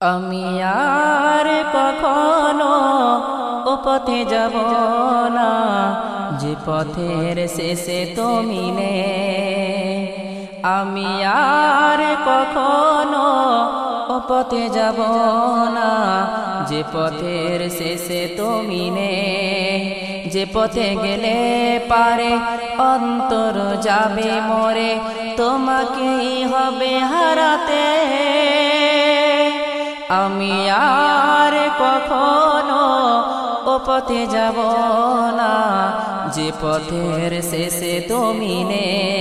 আমি আর কখনো ও পথে যাব না। যে পথের শেষে তুমি নে। আমি আর কখনো ও পথে যাব না। যে পথের শেষে তুমি নে। যে পথে গেলে পারে, অন্তর যাবে মরে। তোমাকেই হবে হারাতে। আমি আর কখনো ও পথে যাব না। যে পথের শেষে তুমি নে।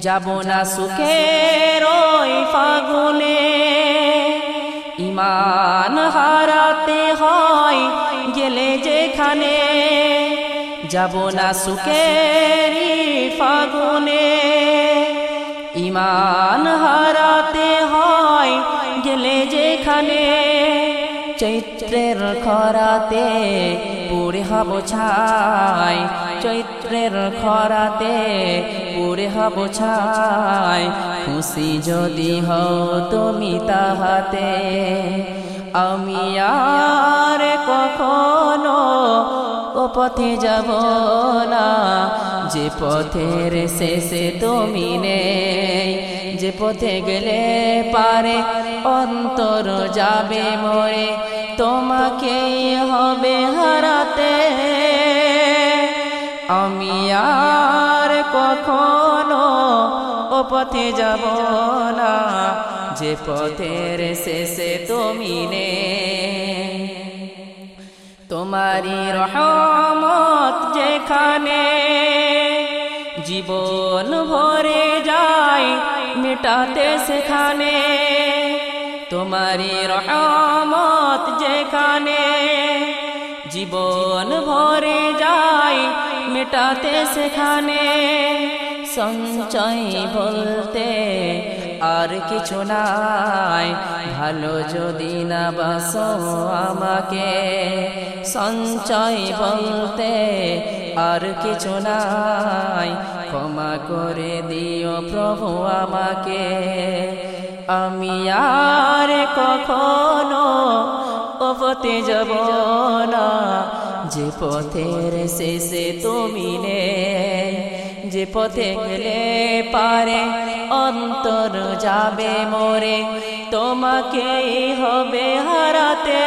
যাব না সুখের ওই ফাগুনে। ইমান হারাতে হয় গেলে যেখানে। যাব না সুখের ফাগুনে। ইমান হারাতে হয় গেলে যেখানে চৈত্রের খরাতে পুরে হব ছাই, চৈত্রের খরাতে পুরে হব ছাই। খুশি যদি হও তুমি তাহাতে, আমি আর কখনো ও পথে যাব না। যে পথের শেষে তুমি নেই যে পথে গেলে পারে, অন্তর যাবে মরে। তোমাকেই হবে হারাতে। আমি আর কখনো ও পথে যাব না। যে পথের শেষে তুমি নে। তোমারি রহমত যেখানে জীবন ভরে যায় মেটাতে সেখানে। তোমারি রহমত যেখানে। জীবন ভরে যায় মেটাতে সেখানে। সঞ্চয় বলতে আর কিছু নাই। ভালো যদি না বাসো আমাকে। সঞ্চয় বলতে আর কিছু নাই। ক্ষমা করে দিও প্রভু আমাকে। আমি আর কখনো পথে যাব না। যে পথের শেষে তুমি নে, যে পথে গেলে পারে, অন্তর যাবে মোরে। তোমাকেই হবে হারাতে।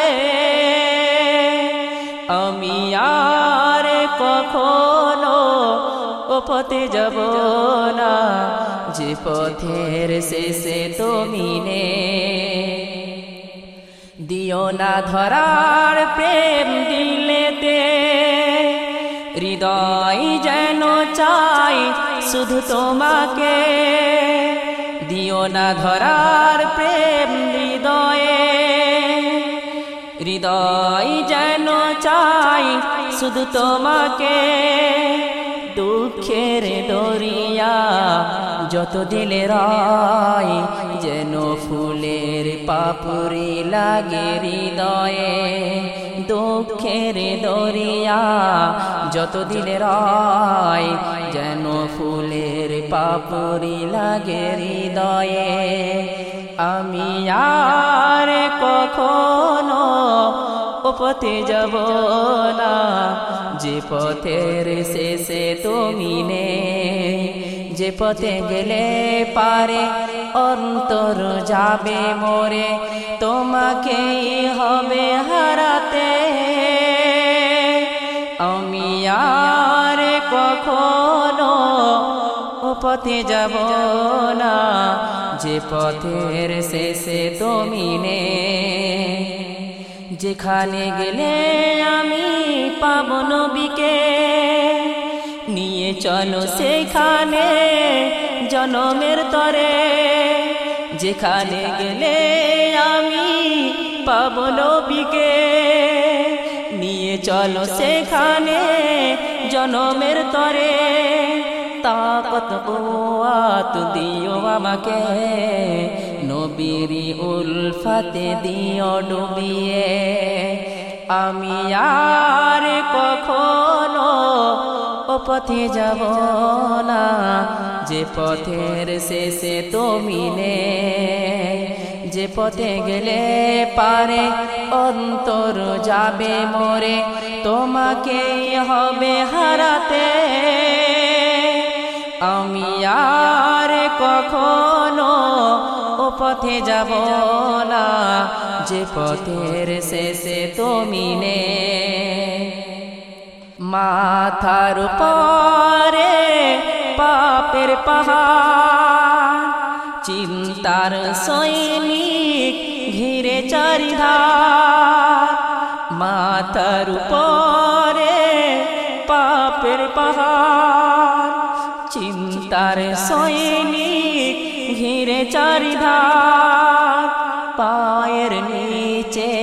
আমি আর কখনো পথে যাব না, যে পথের শেষে তুমি নে। দিও না ধরার প্রেম দিলেতে, হৃদয় যেন চাই শুধু তোমাকে। দিও না ধরার প্রেম হৃদয়ে, হৃদয় যেন চাই শুধু তোমাকে। দুঃখের দরিয়া যত দিলে রায় যেন ফুলের পাপুরি লাগে হৃদয়ে। দুঃখের দরিয়া যত দিলে রায় যেন ফুলের পাপুরি লাগে হৃদয়ে। আমি আর কখনো পথে যাব না, যে পথের শেষে তুমি নে যে পথে গেলে পারে, অন্তর যাবে মোরে, তোমাকেই হবে হারাতে। আমি আর কখনো পথে যাব না, যে পথের শেষে তুমি নে যেখানে গেলে আমি পাব নবীকে। নিয়ে চলো সেখানে জনমের তরে। যেখানে গেলে আমি পাব নবীকে। নিয়ে চলো সেখানে জনমের তরে। তাকত কুয়াত দিও আমাকে। নবীরি উলফাতে দিও ডুবিয়ে। আমি আর কখনো ও পথে যাব না, যে পথের শেষে তুমি নে। যে পথে গেলে পারে অন্তর যাবে মোরে তোমাকে হবে হারাতে। আমি আর কখনো পথে যাব না, যে পথের শেষে তুমি নে। মাথার পরে পাপের পাহাড়, চিন্তার সৈনিক ঘিরে চারিধার। মাথার পরে পাপের পাহাড়, চিন্তার সৈনিক ঘিরে চারিধার, পায়ের নিচে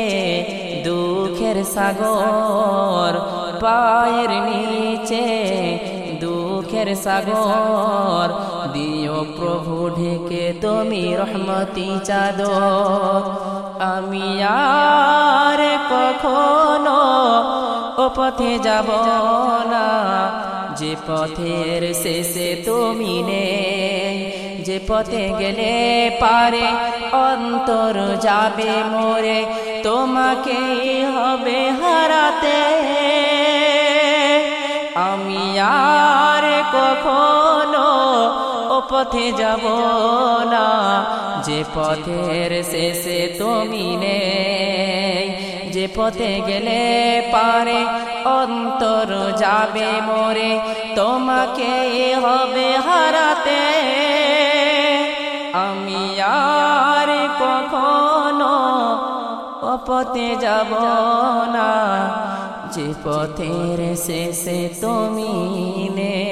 দুঃখের সাগর, পায়ের নিচে দুঃখের সাগর। দিও প্রভু, ঢেকে তুমি রহমতি চাদর। আমি আর কখনো ও পথে যাব না, যে পথের শেষে তুমি নে যে পথে গেলে পারে, অন্তর যাবে মোরে। তোমাকে হবে হারাতে। আমি আর কখনো ও পথে যাব না। যে পথের শেষে তুমি নে যে পথে গেলে পারে, অন্তর যাবে মোরে। তোমাকে হবে হারাতে। আমি আর কখনো অপথে যাব না। যে পথের শেষে তুমি নে